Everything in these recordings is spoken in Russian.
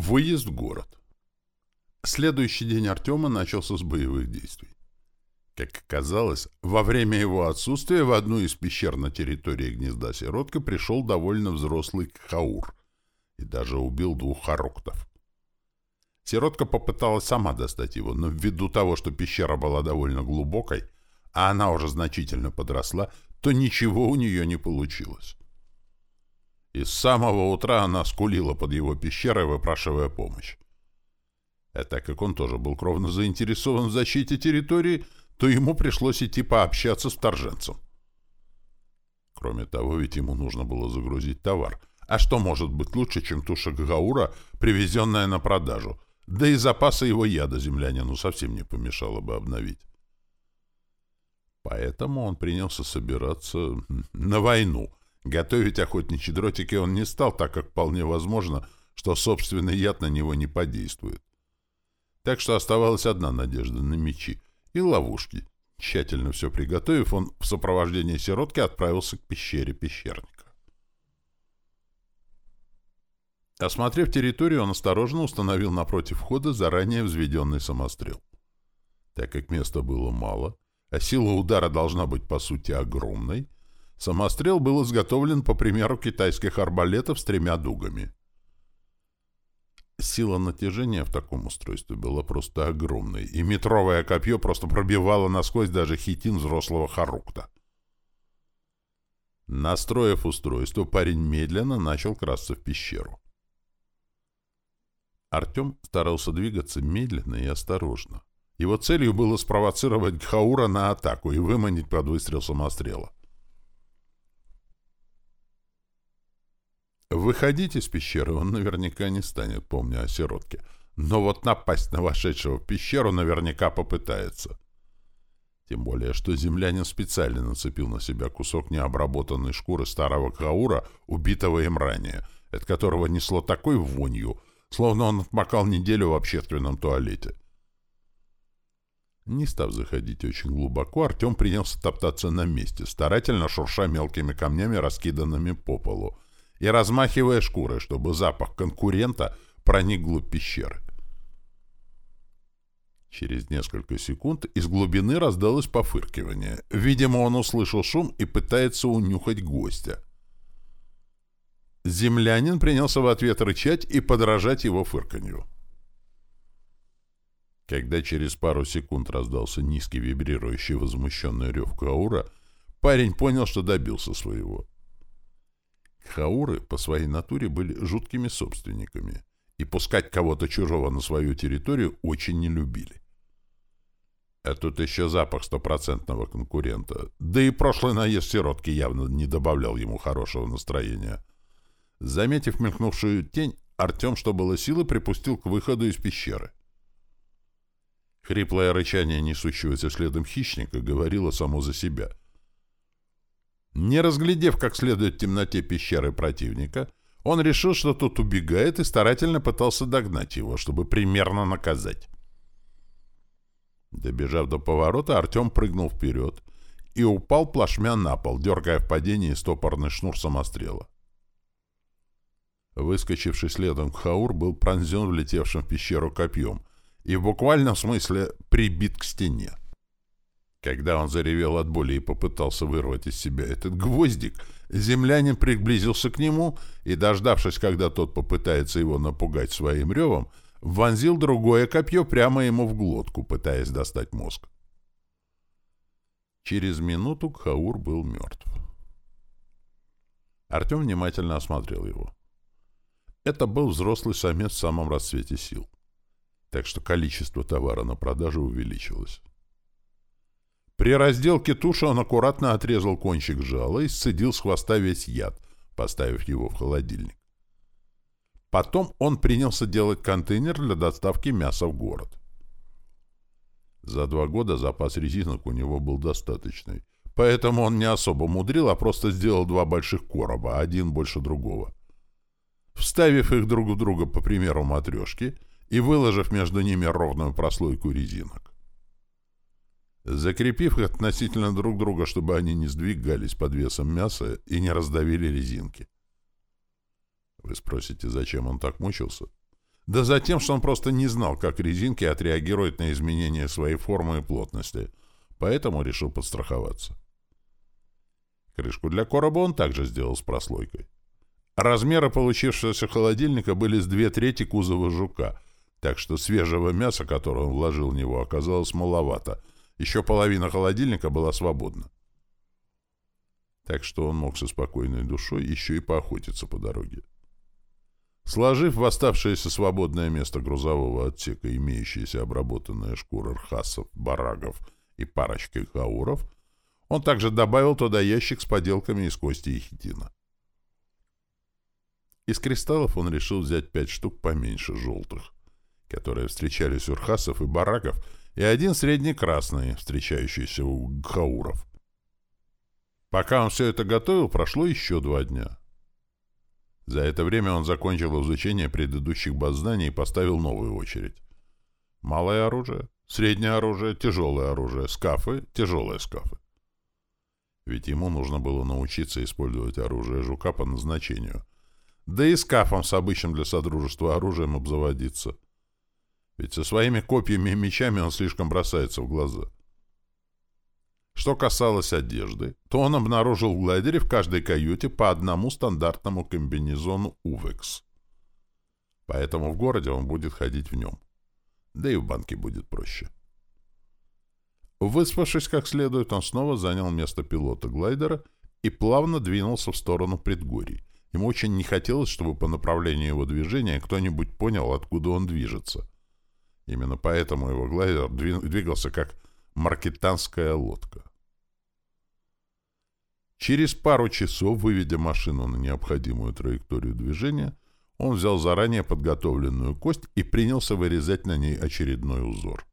Выезд в город. Следующий день Артема начался с боевых действий. Как оказалось, во время его отсутствия в одну из пещер на территории гнезда Сиротка пришел довольно взрослый Хаур и даже убил двух харуктов. Сиротка попыталась сама достать его, но ввиду того, что пещера была довольно глубокой, а она уже значительно подросла, то ничего у нее не получилось. И с самого утра она скулила под его пещерой, выпрашивая помощь. А так как он тоже был кровно заинтересован в защите территории, то ему пришлось идти пообщаться с вторженцем. Кроме того, ведь ему нужно было загрузить товар. А что может быть лучше, чем туша Гаура, привезенная на продажу? Да и запасы его яда землянину совсем не помешало бы обновить. Поэтому он принялся собираться на войну — Готовить охотничьи дротики он не стал, так как вполне возможно, что собственный яд на него не подействует. Так что оставалась одна надежда на мечи и ловушки. Тщательно все приготовив, он в сопровождении сиротки отправился к пещере пещерника. Осмотрев территорию, он осторожно установил напротив входа заранее взведенный самострел. Так как места было мало, а сила удара должна быть по сути огромной, Самострел был изготовлен по примеру китайских арбалетов с тремя дугами. Сила натяжения в таком устройстве была просто огромной, и метровое копье просто пробивало насквозь даже хитин взрослого Харукта. Настроив устройство, парень медленно начал красться в пещеру. Артем старался двигаться медленно и осторожно. Его целью было спровоцировать Гхаура на атаку и выманить под выстрел самострела. Выходить из пещеры он наверняка не станет, помня о сиротке. Но вот напасть на вошедшего в пещеру наверняка попытается. Тем более, что землянин специально нацепил на себя кусок необработанной шкуры старого каура, убитого им ранее, от которого несло такой вонью, словно он отмокал неделю в общественном туалете. Не став заходить очень глубоко, Артем принялся топтаться на месте, старательно шурша мелкими камнями, раскиданными по полу, и размахивая шкурой, чтобы запах конкурента проник вглубь пещеры. Через несколько секунд из глубины раздалось пофыркивание. Видимо, он услышал шум и пытается унюхать гостя. Землянин принялся в ответ рычать и подражать его фырканью. Когда через пару секунд раздался низкий вибрирующий возмущенный рев Каура, парень понял, что добился своего. Хауры по своей натуре были жуткими собственниками и пускать кого-то чужого на свою территорию очень не любили. А тут еще запах стопроцентного конкурента. Да и прошлый наезд сиротки явно не добавлял ему хорошего настроения. Заметив мелькнувшую тень, Артем, что было силы, припустил к выходу из пещеры. Хриплое рычание несущегося следом хищника говорило само за себя. Не разглядев как следует в темноте пещеры противника, он решил, что тот убегает и старательно пытался догнать его, чтобы примерно наказать. Добежав до поворота, Артем прыгнул вперед и упал плашмя на пол, дергая в падении стопорный шнур самострела. Выскочивший следом Хаур был пронзен влетевшим в пещеру копьем и в буквальном смысле прибит к стене. Когда он заревел от боли и попытался вырвать из себя этот гвоздик, землянин приблизился к нему и, дождавшись, когда тот попытается его напугать своим ревом, вонзил другое копье прямо ему в глотку, пытаясь достать мозг. Через минуту Кхаур был мертв. Артем внимательно осмотрел его. Это был взрослый самец в самом расцвете сил. Так что количество товара на продажу увеличилось. При разделке туши он аккуратно отрезал кончик жала и сцедил с хвоста весь яд, поставив его в холодильник. Потом он принялся делать контейнер для доставки мяса в город. За два года запас резинок у него был достаточный, поэтому он не особо мудрил, а просто сделал два больших короба, один больше другого. Вставив их друг в друга по примеру матрешки и выложив между ними ровную прослойку резинок. Закрепив их относительно друг друга, чтобы они не сдвигались под весом мяса и не раздавили резинки. Вы спросите, зачем он так мучился? Да за тем, что он просто не знал, как резинки отреагируют на изменения своей формы и плотности, поэтому решил подстраховаться. Крышку для короба он также сделал с прослойкой. Размеры получившегося холодильника были с две трети кузова жука, так что свежего мяса, которое он вложил в него, оказалось маловато. Еще половина холодильника была свободна. Так что он мог со спокойной душой еще и поохотиться по дороге. Сложив в оставшееся свободное место грузового отсека имеющиеся обработанные шкуры рхасов, барагов и парочкой хауров, он также добавил туда ящик с поделками из кости и хитина. Из кристаллов он решил взять пять штук поменьше желтых, которые встречались у рхасов и бараков, и один средний-красный, встречающийся у гхауров. Пока он все это готовил, прошло еще два дня. За это время он закончил изучение предыдущих баз знаний и поставил новую очередь. Малое оружие, среднее оружие, тяжелое оружие, скафы, тяжелые скафы. Ведь ему нужно было научиться использовать оружие жука по назначению. Да и скафом с обычным для Содружества оружием обзаводиться. Ведь со своими копьями и мечами он слишком бросается в глаза. Что касалось одежды, то он обнаружил в глайдере в каждой каюте по одному стандартному комбинезону «Увекс». Поэтому в городе он будет ходить в нем. Да и в банке будет проще. Выспавшись как следует, он снова занял место пилота глайдера и плавно двинулся в сторону предгорий. Ему очень не хотелось, чтобы по направлению его движения кто-нибудь понял, откуда он движется. Именно поэтому его глайдер двигался как маркетанская лодка. Через пару часов, выведя машину на необходимую траекторию движения, он взял заранее подготовленную кость и принялся вырезать на ней очередной узор.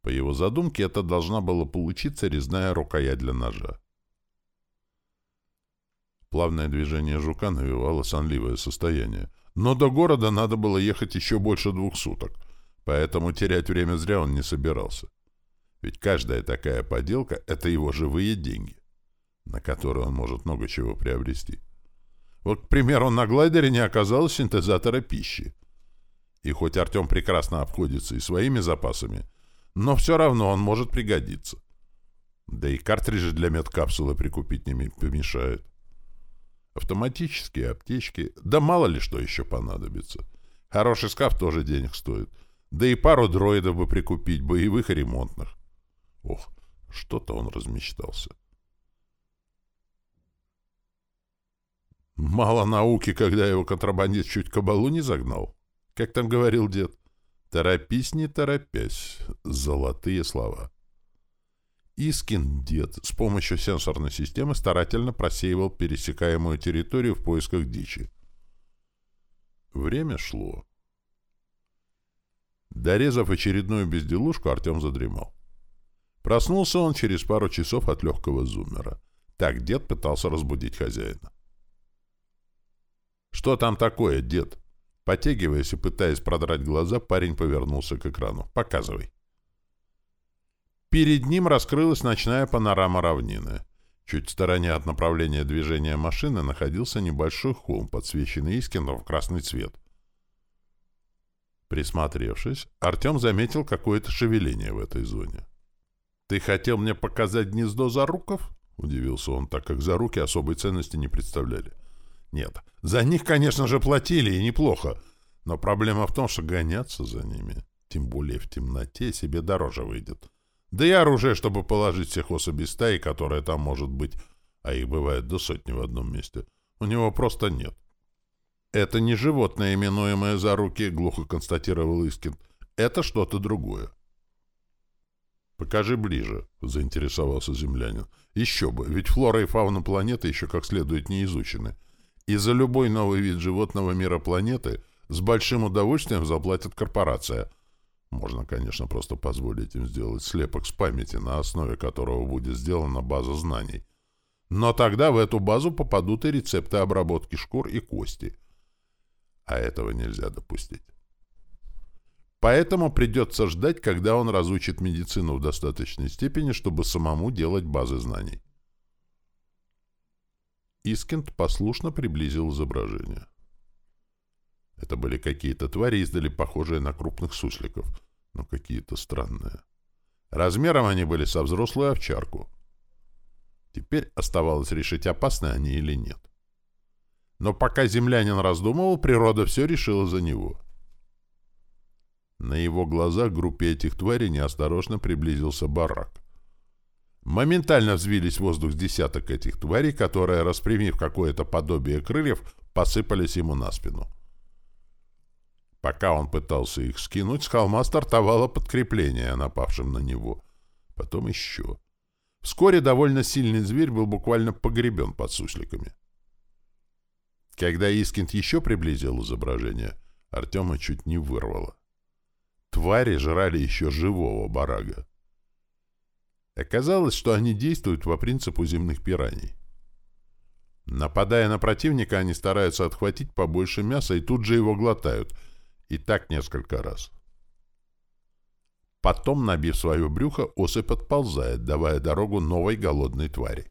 По его задумке, это должна была получиться резная рукоять для ножа. Плавное движение жука навевало сонливое состояние. Но до города надо было ехать еще больше двух суток, поэтому терять время зря он не собирался. Ведь каждая такая поделка — это его живые деньги, на которые он может много чего приобрести. Вот, к примеру, на глайдере не оказалось синтезатора пищи. И хоть Артем прекрасно обходится и своими запасами, но все равно он может пригодиться. Да и картриджи для медкапсулы прикупить не помешает. Автоматические аптечки, да мало ли что еще понадобится. Хороший скаф тоже денег стоит. Да и пару дроидов бы прикупить, боевых и ремонтных. Ох, что-то он размечтался. Мало науки, когда его контрабандист чуть кабалу не загнал. Как там говорил дед? «Торопись, не торопясь» — золотые слова. Искин дед с помощью сенсорной системы старательно просеивал пересекаемую территорию в поисках дичи. Время шло. Дорезав очередную безделушку, Артем задремал. Проснулся он через пару часов от легкого зумера. Так дед пытался разбудить хозяина. «Что там такое, дед?» Потягиваясь и пытаясь продрать глаза, парень повернулся к экрану. «Показывай». Перед ним раскрылась ночная панорама равнины. Чуть в стороне от направления движения машины находился небольшой холм, подсвеченный Искином в красный цвет. Присмотревшись, Артем заметил какое-то шевеление в этой зоне. «Ты хотел мне показать гнездо заруков?» — удивился он, так как заруки особой ценности не представляли. Нет, за них, конечно же, платили, и неплохо. Но проблема в том, что гоняться за ними, тем более в темноте, себе дороже выйдет. Да и оружие, чтобы положить всех особей стаи, которая там может быть, а их бывает до сотни в одном месте, у него просто нет. «Это не животное, именуемое за руки», — глухо констатировал Искин. «Это что-то другое». «Покажи ближе», — заинтересовался землянин. «Еще бы, ведь флора и фауна планеты еще как следует не изучены. И за любой новый вид животного мира планеты с большим удовольствием заплатит корпорация. Можно, конечно, просто позволить им сделать слепок с памяти, на основе которого будет сделана база знаний. Но тогда в эту базу попадут и рецепты обработки шкур и кости. А этого нельзя допустить. Поэтому придется ждать, когда он разучит медицину в достаточной степени, чтобы самому делать базы знаний. Искент послушно приблизил изображение. Это были какие-то твари, издали похожие на крупных сусликов, но какие-то странные. Размером они были со взрослую овчарку. Теперь оставалось решить, опасны они или нет. Но пока землянин раздумывал, природа все решила за него. На его глазах группе этих тварей неосторожно приблизился барак. Моментально взвились в воздух десяток этих тварей, которые, распрямив какое-то подобие крыльев, посыпались ему на спину. Пока он пытался их скинуть, с холма стартовало подкрепление, напавшим на него. Потом еще. Вскоре довольно сильный зверь был буквально погребен под сусликами. Когда Искинд еще приблизил изображение, Артема чуть не вырвало. Твари жрали еще живого барага. Оказалось, что они действуют по принципу земных пираний. Нападая на противника, они стараются отхватить побольше мяса и тут же его глотают — и так несколько раз. Потом, набив свое брюхо, особь подползает, давая дорогу новой голодной твари.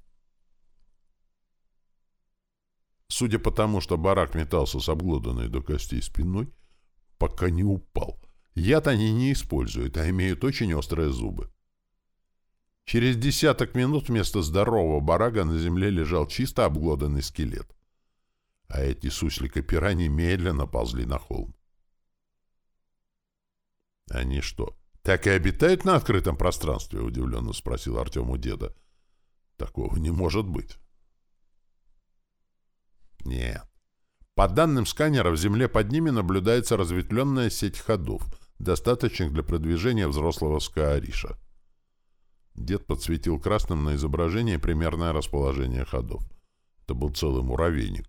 Судя по тому, что барак метался с обглоданной до костей спиной, пока не упал. Яд они не используют, а имеют очень острые зубы. Через десяток минут вместо здорового барага на земле лежал чисто обглоданный скелет. А эти суслика-пера медленно ползли на холм. «Они что, так и обитают на открытом пространстве?» — удивленно спросил Артем у деда. «Такого не может быть». «Нет. По данным сканера, в земле под ними наблюдается разветвленная сеть ходов, достаточных для продвижения взрослого скаариша». Дед подсветил красным на изображении примерное расположение ходов. Это был целый муравейник.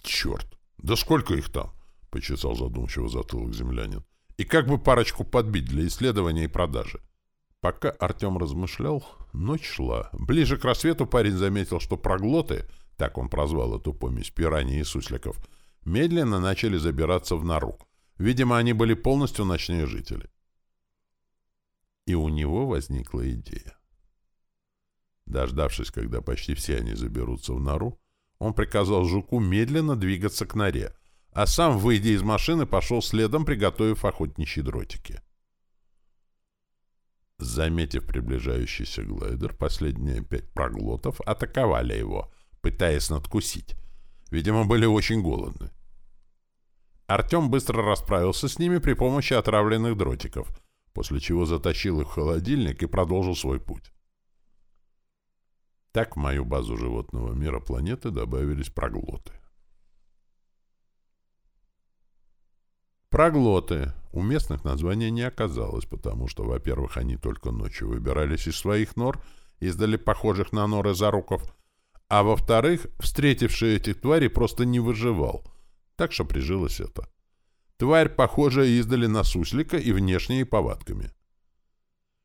«Черт! Да сколько их там?» — почесал задумчиво затылок землянин и как бы парочку подбить для исследования и продажи. Пока Артем размышлял, ночь шла. Ближе к рассвету парень заметил, что проглоты, так он прозвал эту помесь пираний и сусликов, медленно начали забираться в нору. Видимо, они были полностью ночные жители. И у него возникла идея. Дождавшись, когда почти все они заберутся в нору, он приказал жуку медленно двигаться к норе, а сам, выйдя из машины, пошел следом, приготовив охотничьи дротики. Заметив приближающийся глайдер, последние пять проглотов атаковали его, пытаясь надкусить. Видимо, были очень голодны. Артем быстро расправился с ними при помощи отравленных дротиков, после чего затащил их в холодильник и продолжил свой путь. Так в мою базу животного мира планеты добавились проглоты. Проглоты. У местных названия не оказалось, потому что, во-первых, они только ночью выбирались из своих нор, издали похожих на норы заруков, а во-вторых, встретивший этих тварей просто не выживал. Так что прижилось это. Тварь, похожая, издали на суслика и внешними повадками.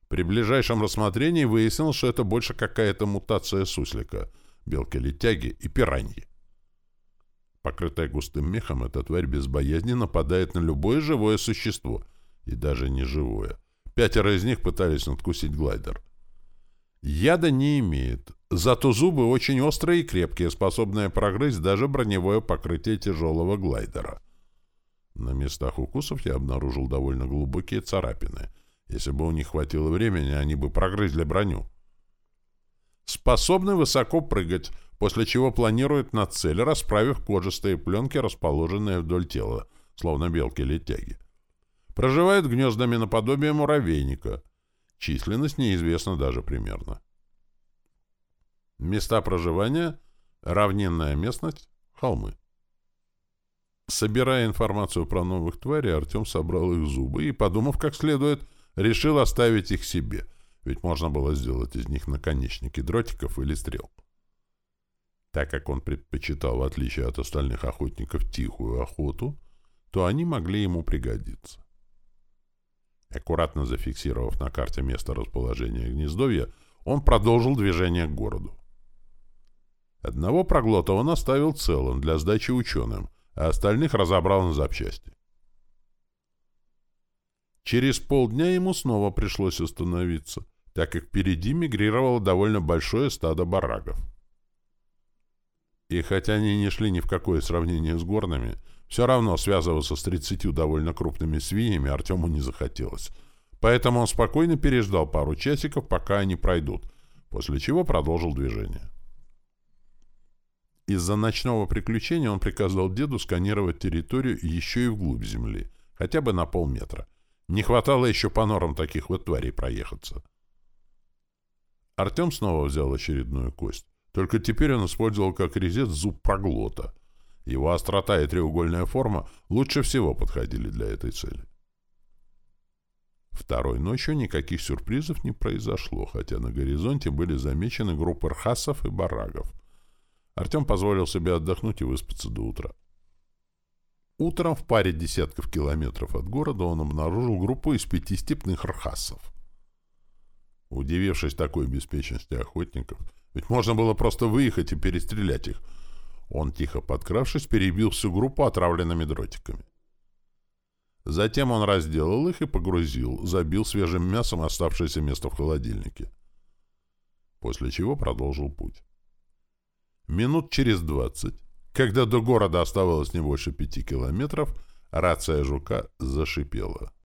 При ближайшем рассмотрении выяснилось, что это больше какая-то мутация суслика, белки-летяги и пираньи. Покрытая густым мехом, эта тварь без боязни нападает на любое живое существо, и даже не живое. Пятеро из них пытались надкусить глайдер. Яда не имеет, зато зубы очень острые и крепкие, способные прогрызть даже броневое покрытие тяжелого глайдера. На местах укусов я обнаружил довольно глубокие царапины. Если бы у них хватило времени, они бы прогрызли броню. Способны высоко прыгать, после чего планирует на цель, расправив кожистые пленки, расположенные вдоль тела, словно белки-летяги. Проживает гнездами наподобие муравейника. Численность неизвестна даже примерно. Места проживания — равнинная местность, холмы. Собирая информацию про новых тварей, Артем собрал их зубы и, подумав как следует, решил оставить их себе, ведь можно было сделать из них наконечники дротиков или стрел. Так как он предпочитал, в отличие от остальных охотников, тихую охоту, то они могли ему пригодиться. Аккуратно зафиксировав на карте место расположения гнездовья, он продолжил движение к городу. Одного проглота он оставил целым для сдачи ученым, а остальных разобрал на запчасти. Через полдня ему снова пришлось остановиться, так как впереди мигрировало довольно большое стадо барагов. И хотя они не шли ни в какое сравнение с горными, Все равно связываться с 30 довольно крупными свиньями Артему не захотелось. Поэтому он спокойно переждал пару часиков, пока они пройдут, после чего продолжил движение. Из-за ночного приключения он приказал деду сканировать территорию еще и вглубь земли, хотя бы на полметра. Не хватало еще по норам таких вот тварей проехаться. Артем снова взял очередную кость. Только теперь он использовал как резец зуб проглота. Его острота и треугольная форма лучше всего подходили для этой цели. Второй ночью никаких сюрпризов не произошло, хотя на горизонте были замечены группы рхасов и барагов. Артем позволил себе отдохнуть и выспаться до утра. Утром в паре десятков километров от города он обнаружил группу из пяти степных рхасов. Удивившись такой беспечности охотников, ведь можно было просто выехать и перестрелять их, он, тихо подкравшись, перебил всю группу отравленными дротиками. Затем он разделал их и погрузил, забил свежим мясом оставшееся место в холодильнике. После чего продолжил путь. Минут через двадцать, когда до города оставалось не больше пяти километров, рация «Жука» зашипела.